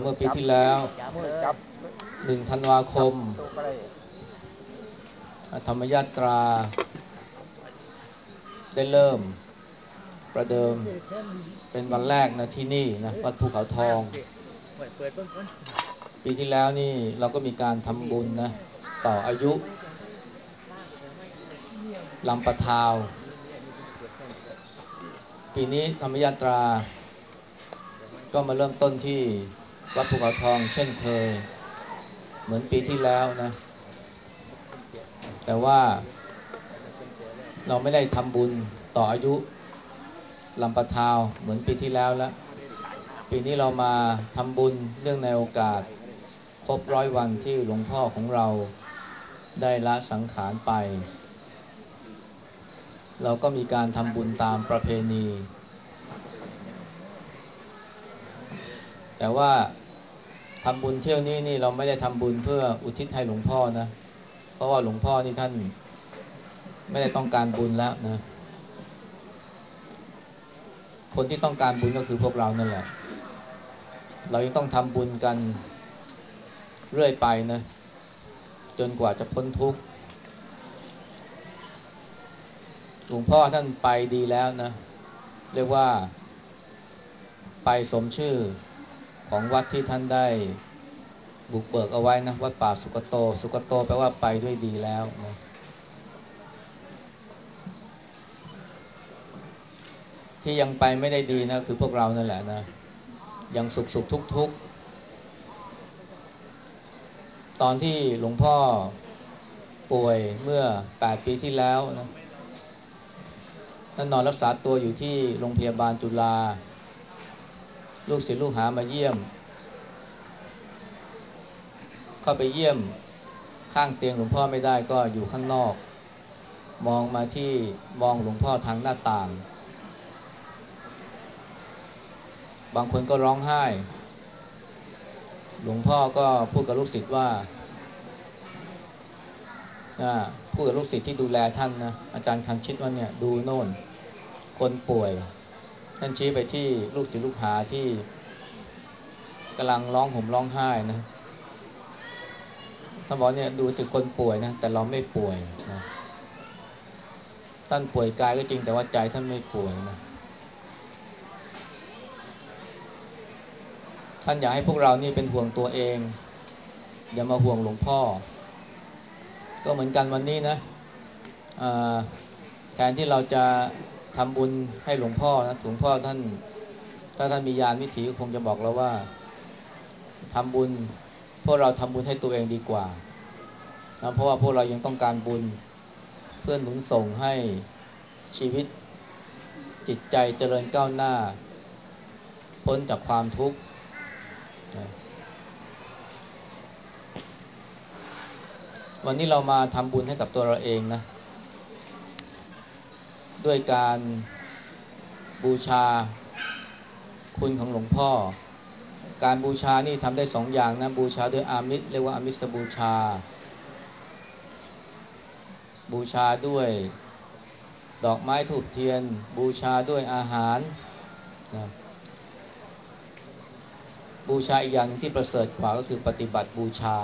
เมื่อปีที่แล้วหนึ่งธันวาคม ธรรมยาตรา ได้เริ่มประเดิมเป็นวันแรกนะที่นี่นะวัดภูเขาทอง ปีที่แล้วนี่เราก็มีการทำบุญนะต่ออายุลำปะทาว ปีนี้ธรรมยาตรา ก็มาเริ่มต้นที่วัดภูเขาทอง เช่นเคย เหมือนปีที่แล้วนะ แต่ว่าเราไม่ได้ทำบุญต่ออายุลำปะทาวเหมือนปีที่แล้วแล้ว ปีนี้เรามาทำบุญเรื่องในโอกาสครบร้อยวันที่หลวงพ่อของเราได้ละสังขารไป เราก็มีการทำบุญตามประเพณี แต่ว่าทำบุญเที่ยวนี้นี่เราไม่ได้ทำบุญเพื่ออุทิศให้หลวงพ่อนะ เพราะว่าหลวงพ่อนี่ท่านไม่ได้ต้องการบุญแล้วนะ คนที่ต้องการบุญก็คือพวกเรานั่นแหละ เรายังต้องทำบุญกันเรื่อยไปนะ จนกว่าจะพ้นทุกข์หลวงพ่อท่านไปดีแล้วนะ เรียกว่าไปสมชื่อ ของวัดที่ท่านได้บุกเบิกเอาไว้นะวัดป่าสุกโต สุกโตแปลว่าไปด้วยดีแล้วนะที่ยังไปไม่ได้ดีนะคือพวกเรานั่นแหละนะยังสุขสุขทุกทุกตอนที่หลวงพ่อป่วยเมื่อ 8 ปีที่แล้วนะท่านนอนรักษาตัวอยู่ที่โรงพยาบาลจุฬา ลูกศิษย์ลูกหามาเยี่ยม เข้าไปเยี่ยมข้างเตียงหลวงพ่อไม่ได้ก็อยู่ข้างนอก มองมาที่มองหลวงพ่อทางหน้าต่าง บางคนก็ร้องไห้ หลวงพ่อก็พูดกับลูกศิษย์ว่าพูดกับลูกศิษย์ที่ดูแลท่านนะอาจารย์คันชิดว่าเนี่ยดูโน่น คนป่วย ท่านชี้ไปที่ลูกศิษย์ลูกหาที่กำลังร้องห่มร้องไห้นะท่านบอกเนี่ยดูสิคนป่วยนะแต่เราไม่ป่วยนะท่านป่วยกายก็จริงแต่ว่าใจท่านไม่ป่วยนะท่านอยากให้พวกเรานี่เป็นห่วงตัวเอง อย่ามาห่วงหลวงพ่อ ก็เหมือนกันวันนี้นะแทนที่เราจะ ทำบุญให้หลวงพ่อนะหลวงพ่อท่าน ถ้าท่านมียานวิถีคงจะบอกเราว่าทำบุญพวกเราทำบุญให้ตัวเองดีกว่านะเพราะว่าพวกเรายังต้องการบุญเพื่อหนุนส่งให้ชีวิตจิตใจเจริญก้าวหน้า พ้นจากความทุกข์วันนี้เรามาทำบุญให้กับตัวเราเองนะ ด้วยการบูชาคุณของหลวงพ่อ การบูชานี่ทำได้สองอย่างนะบูชาด้วยอามิสเรียกว่าอามิสบูชา บูชาด้วยดอกไม้ถูกเทียน บูชาด้วยอาหารนะบูชาอีกอย่างที่ประเสริฐกว่าก็คือปฏิบัติบูชา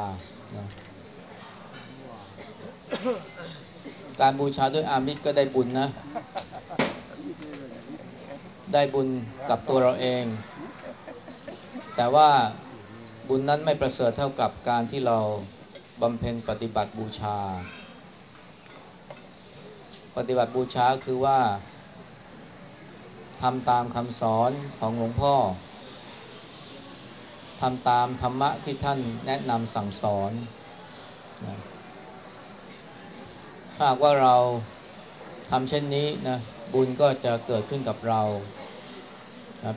นะ การบูชาด้วยอามิตรก็ได้บุญนะ ได้บุญกับตัวเราเอง แต่ว่าบุญนั้นไม่ประเสริฐเท่ากับการที่เราบำเพ็ญปฏิบัติบูชา ปฏิบัติบูชาคือว่าทำตามคำสอนของหลวงพ่อทำตามธรรมะที่ท่านแนะนำสั่งสอนนะ หากว่าเราทำเช่นนี้นะบุญก็จะเกิดขึ้นกับเรา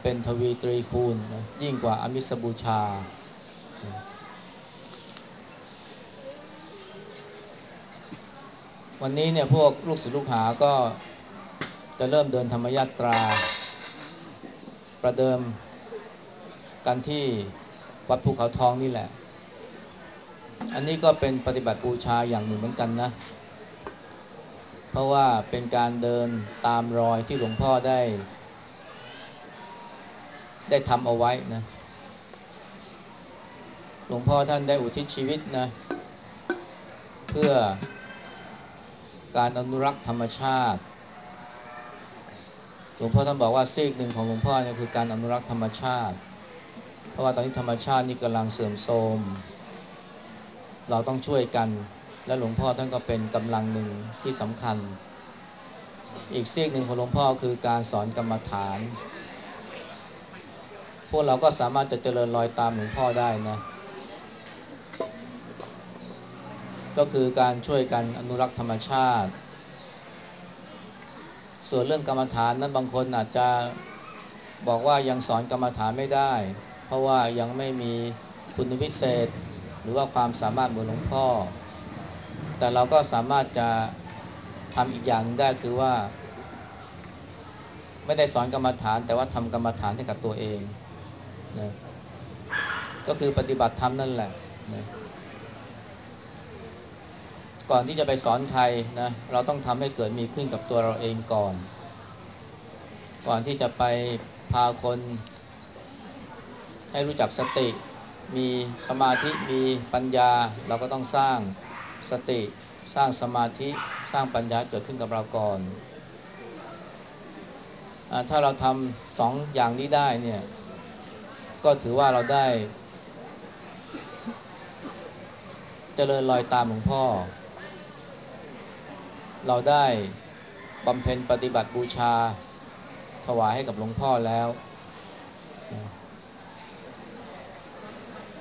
เป็นทวีตรีคูณนะยิ่งกว่าอมิสบูชาวันนี้เนี่ยพวกลูกศิษย์ลูกหาก็จะเริ่มเดินธรรมยาตรา ประเดิมกันที่วัดภูเขาทองนี่แหละ อันนี้ก็เป็นปฏิบัติบูชาอย่างหนึ่งเหมือนกันนะ เพราะว่าเป็นการเดินตามรอยที่หลวงพ่อได้ ได้ทำเอาไว้นะ หลวงพ่อท่านได้อุทิศชีวิตนะ เพื่อการอนุรักษ์ธรรมชาติ หลวงพ่อท่านบอกว่าซีกหนึ่งของหลวงพ่อเนี่ยคือการอนุรักษ์ธรรมชาติ เพราะว่าตอนนี้ธรรมชาตินี่กำลังเสื่อมโทรม เราต้องช่วยกัน และหลวงพ่อท่านก็เป็นกำลังหนึ่งที่สำคัญ อีกซีกหนึ่งของหลวงพ่อคือการสอนกรรมฐาน พวกเราก็สามารถจะเจริญรอยตามหลวงพ่อได้นะก็คือการช่วยกันอนุรักษ์ธรรมชาติ ส่วนเรื่องกรรมฐานนั้นบางคนอาจจะบอกว่ายังสอนกรรมฐานไม่ได้ เพราะว่ายังไม่มีคุณวิเศษ หรือว่าความสามารถเหมือนหลวงพ่อ แต่เราก็สามารถจะทำอีกอย่างได้คือว่า ไม่ได้สอนกรรมฐาน แต่ว่าทำกรรมฐานให้กับตัวเองนะก็คือปฏิบัติธรรมนั่นแหละนะก่อนที่จะไปสอนใครนะเราต้องทำให้เกิดมีขึ้นกับตัวเราเองก่อน ก่อนที่จะไปพาคน ให้รู้จักสติ มีสมาธิมีปัญญาเราก็ต้องสร้าง สติ สร้างสมาธิสร้างปัญญาเกิดขึ้นกับเราก่อนอถ้าเราทำสองอย่างนี้ได้เนี่ยก็ถือว่าเราได้ เจริญรอยตามหลวงพ่อ เราได้บำเพ็ญปฏิบัติบูชาถวายให้กับหลวงพ่อแล้ว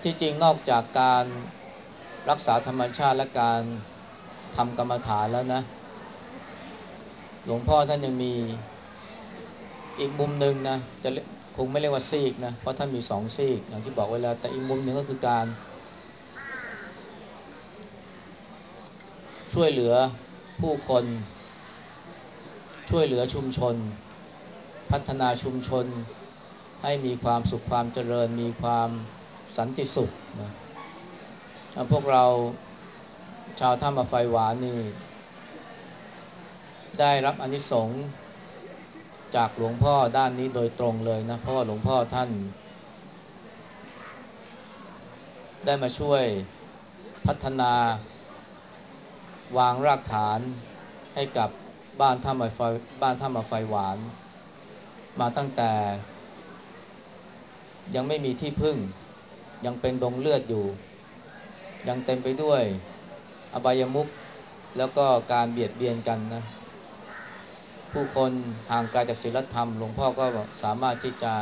ที่จริงนอกจากการ รักษาธรรมชาติและการทำกรรมฐานแล้วนะ หลวงพ่อท่านยังมีอีกมุมหนึ่งนะจะคงไม่เรียกว่าซีกนะ เพราะท่านมีสองซีกอย่างที่บอกไว้แล้วแต่อีกมุมหนึ่งก็คือการ ช่วยเหลือผู้คน ช่วยเหลือชุมชน พัฒนาชุมชน ให้มีความสุขความเจริญ มีความสันติสุขนะ พวกเราชาวท่ามาไฟหวานนี่ ได้รับอนิสงส์จากหลวงพ่อด้านนี้โดยตรงเลยนะ เพราะว่าหลวงพ่อท่าน ได้มาช่วยพัฒนาวางรากฐานให้กับบ้านท่ามาไฟบ้านท่ามาไฟหวาน มาตั้งแต่ ยังไม่มีที่พึ่ง ยังเป็นดงเลือดอยู่ ยังเต็มไปด้วย อบายมุขแล้วก็การเบียดเบียนกันนะ ผู้คนห่างไกลจากศีลธรรม หลวงพ่อก็สามารถที่จะ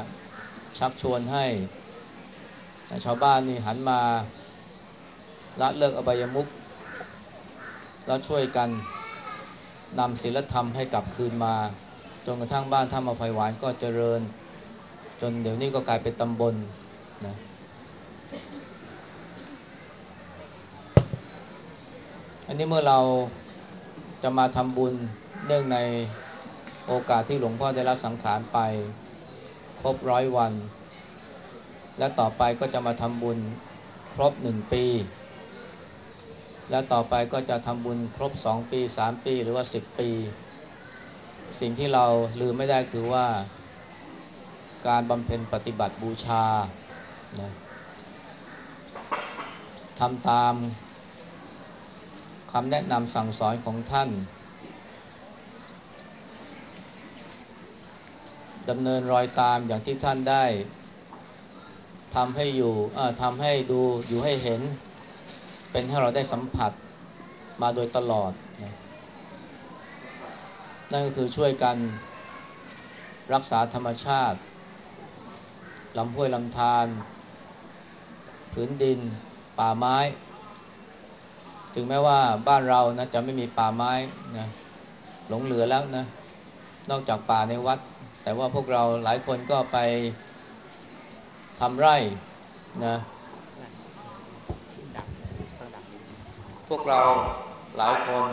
ชักชวนให้ ชาวบ้านนี่หันมาละเลิกอบายมุขแล้วช่วยกันนำศีลธรรมให้กลับคืนมา จนกระทั่งบ้านท่ามาไฟหวานก็เจริญ จนเดี๋ยวนี้ก็กลายเป็นตำบลนะ อันนี้เมื่อเราจะมาทำบุญเนื่องในโอกาสที่หลวงพ่อได้รับสังขารไปครบร้อยวัน และต่อไปก็จะมาทำบุญครบหนึ่งปี แล้วต่อไปก็จะทำบุญครบ2ปี3ปีหรือว่า10ปี สิ่งที่เราลืมไม่ได้คือว่า การบำเพ็ญปฏิบัติบูชานะทำตาม คำแนะนำสั่งสอนของท่านดำเนินรอยตามอย่างที่ท่านได้ทำให้อยู่ทำให้ดูอยู่ให้เห็น เป็นให้เราได้สัมผัสมาโดยตลอด นั่นก็คือช่วยกันรักษาธรรมชาติลำห้วยลำธารผืนดิน ป่าไม้ ถึงแม้ว่าบ้านเรานะจะไม่มีป่าไม้นะหลงเหลือแล้วนะนอกจากป่าในวัด แต่ว่าพวกเราหลายคนก็ไปทำไร่นะพวกเราหลายคน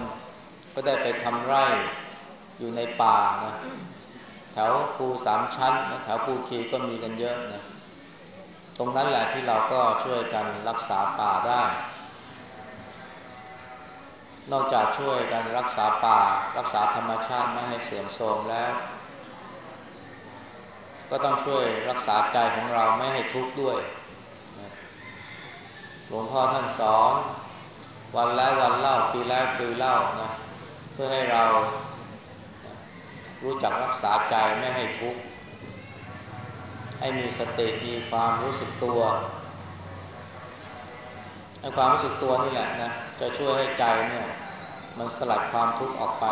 ก็ได้ไปทำไร่อยู่ในป่านะแถวภูสามชั้นนะแถวภูคีก็มีกันเยอะนะตรงนั้นแหละที่เราก็ช่วยกันรักษาป่าได้ นอกจากช่วยกันรักษาป่า รักษาธรรมชาติไม่ให้เสื่อมโทรมแล้ว ก็ต้องช่วยรักษาใจของเราไม่ให้ทุกข์ด้วยหลวงพ่อท่านสอนวันแล้ววันเล่าปีแล้วปีเล่านะเพื่อให้เรารู้จักรักษาใจไม่ให้ทุกข์ให้มีสติมีความรู้สึกตัวไอ้ความรู้สึกตัวนี่แหละนะจะช่วยให้ใจเนี่ย มันสลัดความทุกข์ออกไป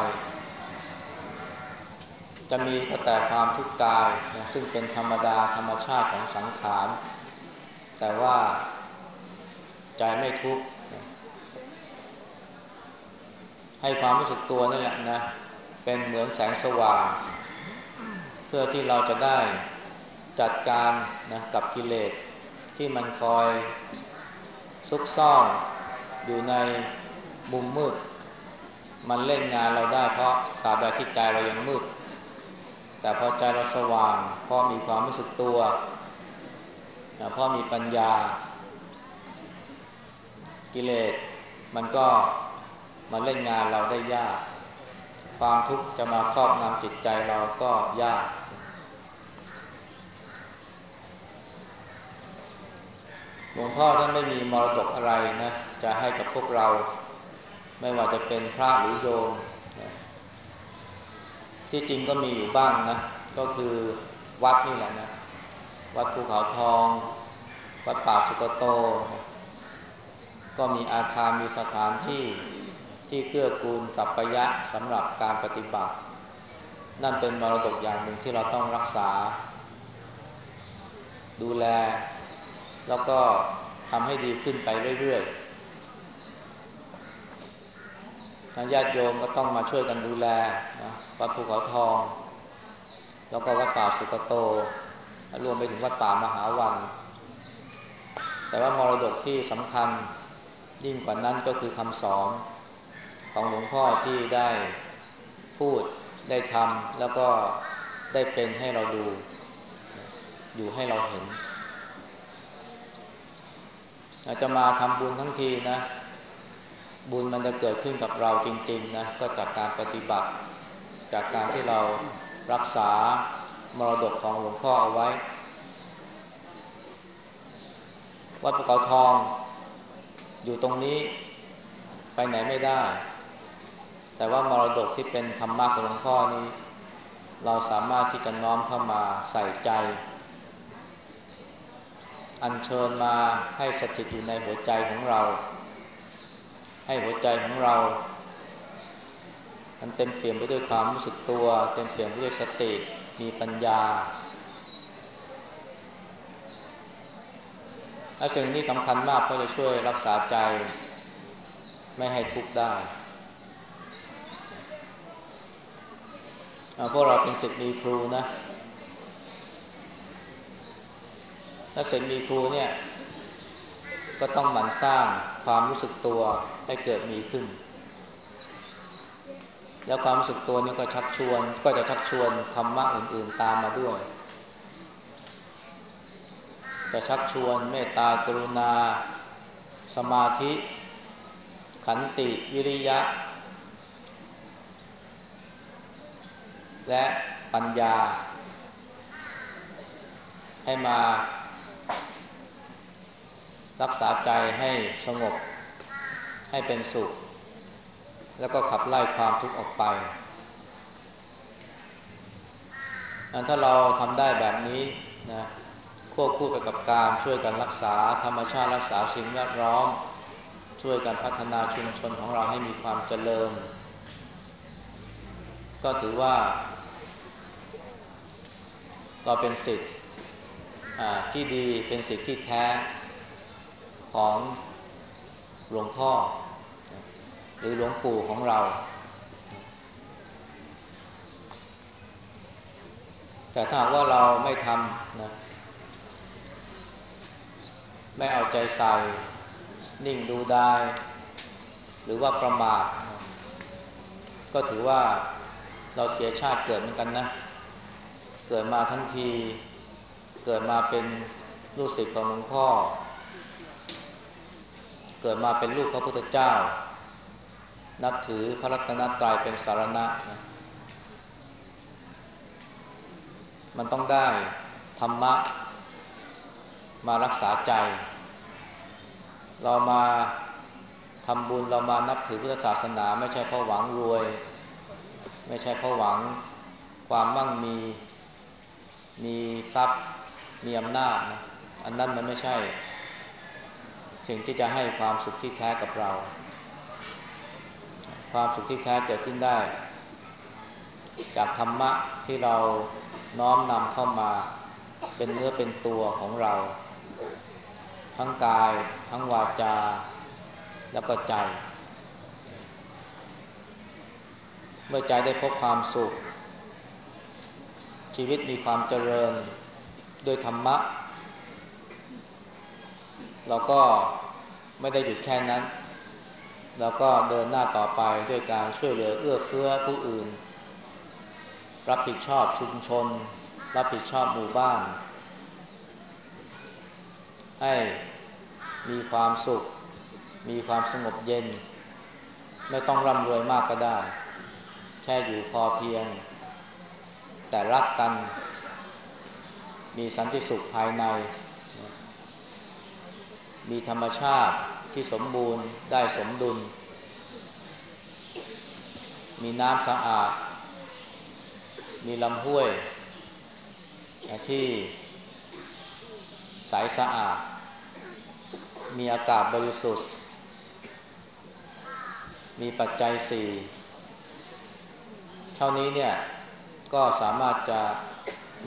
จะมีก็แต่ความทุกข์กายนะซึ่งเป็นธรรมดาธรรมชาติของสังขาร แต่ว่าใจไม่ทุกข์ให้ความรู้สึกตัวนี่แหละนะเป็นเหมือนแสงสว่าง เพื่อที่เราจะได้จัดการนะกับกิเลสที่มันคอยซุกซ่อนอยู่ในมุมมืด มันเล่นงานเราได้ เพราะตราบใดที่ใจเรายังมืด แต่พอใจเราสว่าง พอมีความรู้สึกตัวพอมีปัญญา กิเลสมันก็มาเล่นงานเราได้ยาก ความทุกข์จะมาครอบงำจิตใจเราก็ยาก หลวงพ่อท่านไม่มีมรดกอะไรนะ จะให้กับพวกเรา ไม่ว่าจะเป็นพระหรือโยมนะที่จริงก็มีอยู่บ้างนะ ก็คือวัดนี่แหละนะ วัดภูเขาทอง วัดป่าสุกโตก็มีอาคารมีสถานที่ที่เกื้อกูลสัพยะสำหรับการปฏิบัติ นั่นเป็นมรดกอย่างหนึ่งที่เราต้องรักษา ดูแล แล้วก็ทำให้ดีขึ้นไปเรื่อยๆ ทางญาติโยมก็ต้องมาช่วยกันดูแลนะวัดภูเขาทอง แล้วก็วัดป่าสุกโต รวมไปถึงวัดป่ามหาวัน แต่ว่ามรดกที่สำคัญยิ่งกว่านั้นก็คือคำสอนของหลวงพ่อที่ได้พูดได้ทำแล้วก็ได้เป็นให้เราดู อยู่ให้เราเห็นอาจจะมาทำบุญทั้งทีนะ บุญมันจะเกิดขึ้นกับเราจริงๆนะก็จากการปฏิบัติ จากการที่เรารักษามรดกของหลวงพ่อเอาไว้ วัดภูเขาทอง อยู่ตรงนี้ไปไหนไม่ได้ แต่ว่ามรดกที่เป็นธรรมะของหลวงพ่อนี้ เราสามารถที่จะน้อมเข้ามาใส่ใจ อัญเชิญมาให้สถิตอยู่ในหัวใจของเรา ให้หัวใจของเรา มันเต็มเปี่ยมไปด้วยความรู้สึกตัว เต็มเปี่ยมไปด้วยสติมีปัญญาและสิ่งนี้สำคัญมากเพราะจะช่วยรักษาใจ ไม่ให้ทุกข์ได้พวกเราเป็นศิษย์มีครูนะถ้าศิษย์มีครูเนี่ย ก็ต้องหมั่นสร้างความรู้สึกตัวให้เกิดมีขึ้น แล้วความรู้สึกตัวนี้ก็ชักชวน ก็จะชักชวนธรรมะอื่น ๆตามมาด้วย จะชักชวนเมตตากรุณา สมาธิ ขันติวิริยะ และปัญญา ให้มา รักษาใจให้สงบให้เป็นสุข แล้วก็ขับไล่ความทุกข์ออกไปถ้าเราทำได้แบบนี้นะควบคู่ไปกับการช่วยกันรักษาธรรมชาติรักษาสิ่งแวดล้อม ช่วยกันพัฒนาชุมชนของเราให้มีความเจริญ ก็ถือว่า เราเป็นสิทธิ์ที่ดีเป็นสิทธิ์ที่แท้ ของหลวงพ่อ หรือหลวงปู่ของเรา แต่ถ้าว่าเราไม่ทำนะไม่เอาใจใส่ นิ่งดูได้ หรือว่าประมาทก็ถือว่าเราเสียชาติเกิดเหมือนกันนะ เกิดมาทั้งที เกิดมาเป็นลูกศิษย์ของหลวงพ่อ เกิดมาเป็นลูกพระพุทธเจ้า นับถือพระรัตนตรัยเป็นสารณะนะมันต้องได้ธรรมะ มารักษาใจ เรามาทำบุญเรามานับถือพุทธศาสนา ไม่ใช่เพราะหวังรวย ไม่ใช่เพราะหวังความมั่งมี มีทรัพย์ มีอำนาจนะอันนั้นมันไม่ใช่ สิ่งที่จะให้ความสุขที่แท้กับเรา ความสุขที่แท้เกิดขึ้นได้ จากธรรมะที่เราน้อมนำเข้ามาเป็นเนื้อเป็นตัวของเรา ทั้งกาย ทั้งวาจา แล้วก็ใจ เมื่อใจได้พบความสุข ชีวิตมีความเจริญด้วยธรรมะ เราก็ไม่ได้หยุดแค่นั้น เราก็เดินหน้าต่อไปด้วยการช่วยเหลือเอื้อเฟื้อผู้อื่น รับผิดชอบชุมชน รับผิดชอบหมู่บ้าน ให้มีความสุข มีความสงบเย็น ไม่ต้องร่ำรวยมากก็ได้ แค่อยู่พอเพียง แต่รักกัน มีสันติสุขภายใน มีธรรมชาติที่สมบูรณ์ได้สมดุล มีน้ำสะอาด มีลำห้วย ที่ใสสะอาด มีอากาศบริสุทธิ์ มีปัจจัยสี่เท่านี้เนี่ยก็สามารถจะ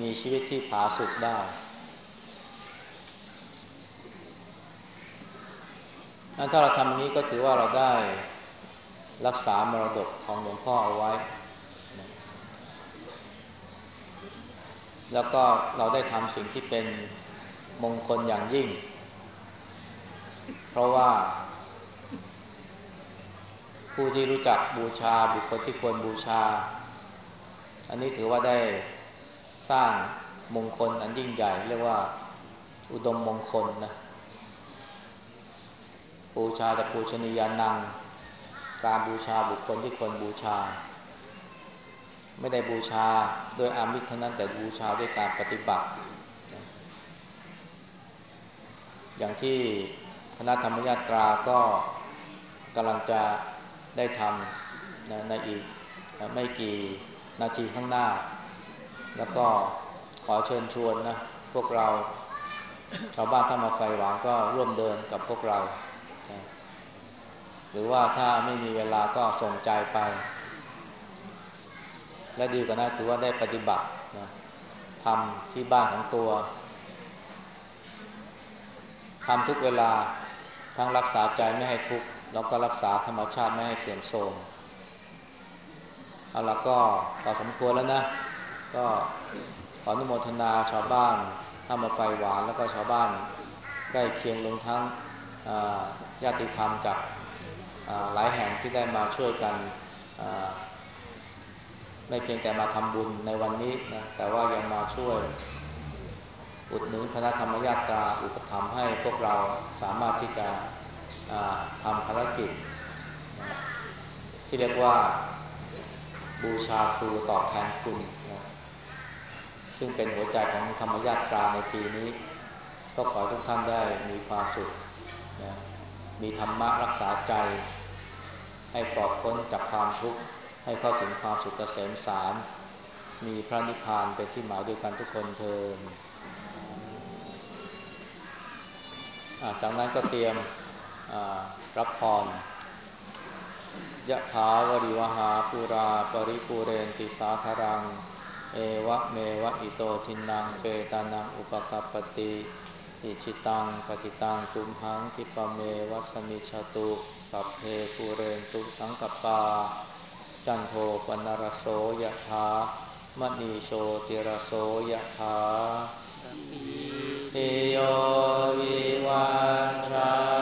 มีชีวิตที่ผาสุกได้ ถ้าเราทำนี้ก็ถือว่าเราได้รักษามรดกของหลวงพ่อเอาไว้ แล้วก็เราได้ทำสิ่งที่เป็นมงคลอย่างยิ่ง เพราะว่า ผู้ที่รู้จักบูชาบุคคลที่ควรบูชา อันนี้ถือว่าได้สร้างมงคลอันยิ่งใหญ่ เรียกว่าอุดมมงคลนะ บูชาแต่ปูชนียานัง การบูชาบุคคลที่ควรบูชา ไม่ได้บูชาโดยอามิตรเท่านั้นแต่บูชาด้วยการปฏิบัติ อย่างที่คณะธรรมยาตราก็กำลังจะได้ทำนะในอีกไม่กี่นาทีข้างหน้า แล้วก็ขอเชิญชวนนะพวกเราชาวบ้านถ้ามาไฟหวานก็ร่วมเดินกับพวกเรา หรือว่าถ้าไม่มีเวลาก็ส่งใจไป และดีกว่านั้นคือว่าได้ปฏิบัตินะทำที่บ้านของตัวทำทุกเวลาทั้งรักษาใจไม่ให้ทุกข์แล้วก็รักษาธรรมชาติไม่ให้เสื่อมโทรมเอาละก็ต่อสมควรแล้วนะ ก็ขออนุโมทนาชาวบ้านถ้ามาไฟหวานแล้วก็ชาวบ้านใกล้เคียงลงทั้ง ญาติธรรมจากหลายแห่งที่ได้มาช่วยกันไม่เพียงแต่มาทำบุญในวันนี้นะแต่ว่ายังมาช่วย อุดหนุนคณะธรรมญาตราอุปถัมภ์ให้พวกเราสามารถที่จะทำภารกิจ ที่เรียกว่าบูชาครูตอบแทนคุณนะซึ่งเป็นหัวใจของธรรมญาตราในปีนี้ ก็ขอทุกท่านได้มีความสุขนะ มีธรรมะรักษาใจ ให้ปลอดพ้นจากความทุกข์ให้เข้าถึงความสุขเกษมสาร มีพระนิพพานเป็นที่หมายด้วยกันทุกคนเทอจากนั้นก็เตรียมรับพรยะถาวริวหาปุราปริปูเรนติสาคารัง เอวะเมวะอิโตทินังเปตานังอุปกัปติ อิชิตังปฏิตังตุมหังคิปเมวัสมิชาตุสัพเพปูเรนตุสังกปา จันโทปนรโสยะถามณีโชติรโสยะถาทิโยวิวัชา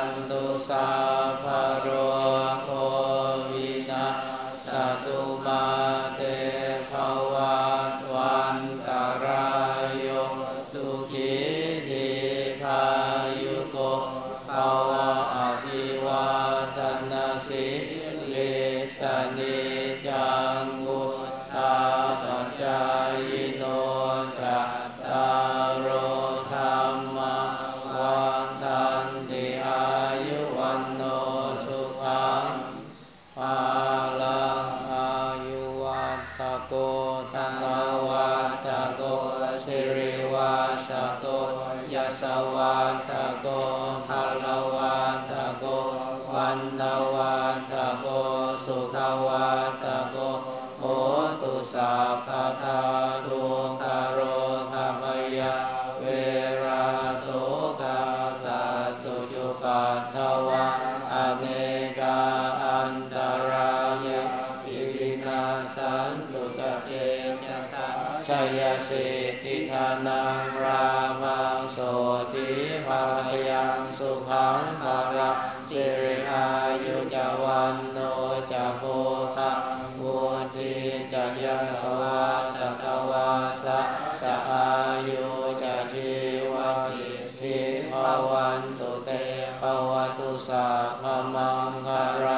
ตุสัพพมังคารังรา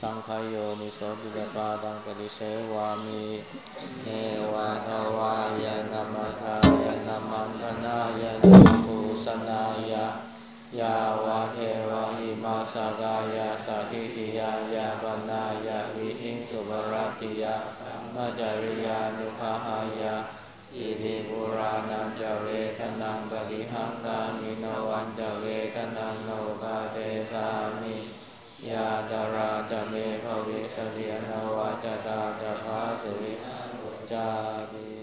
สังขายโยนิโสติปปาดังปฏิเสวามิเนวะทวายานามัทายานามันธนายานาภูสนายายาวะเทวะหิมาสกายาสัติติยายาปนายาวิหิงสุบรติยามัจริยานุภาหายาอิริปุรานังจเวทนังปฏิหังกามินวันจเวทนังโนภาเทสามิ ยาดาราจะเมภวิสเดียนวาจตาจะพาสุริจาติ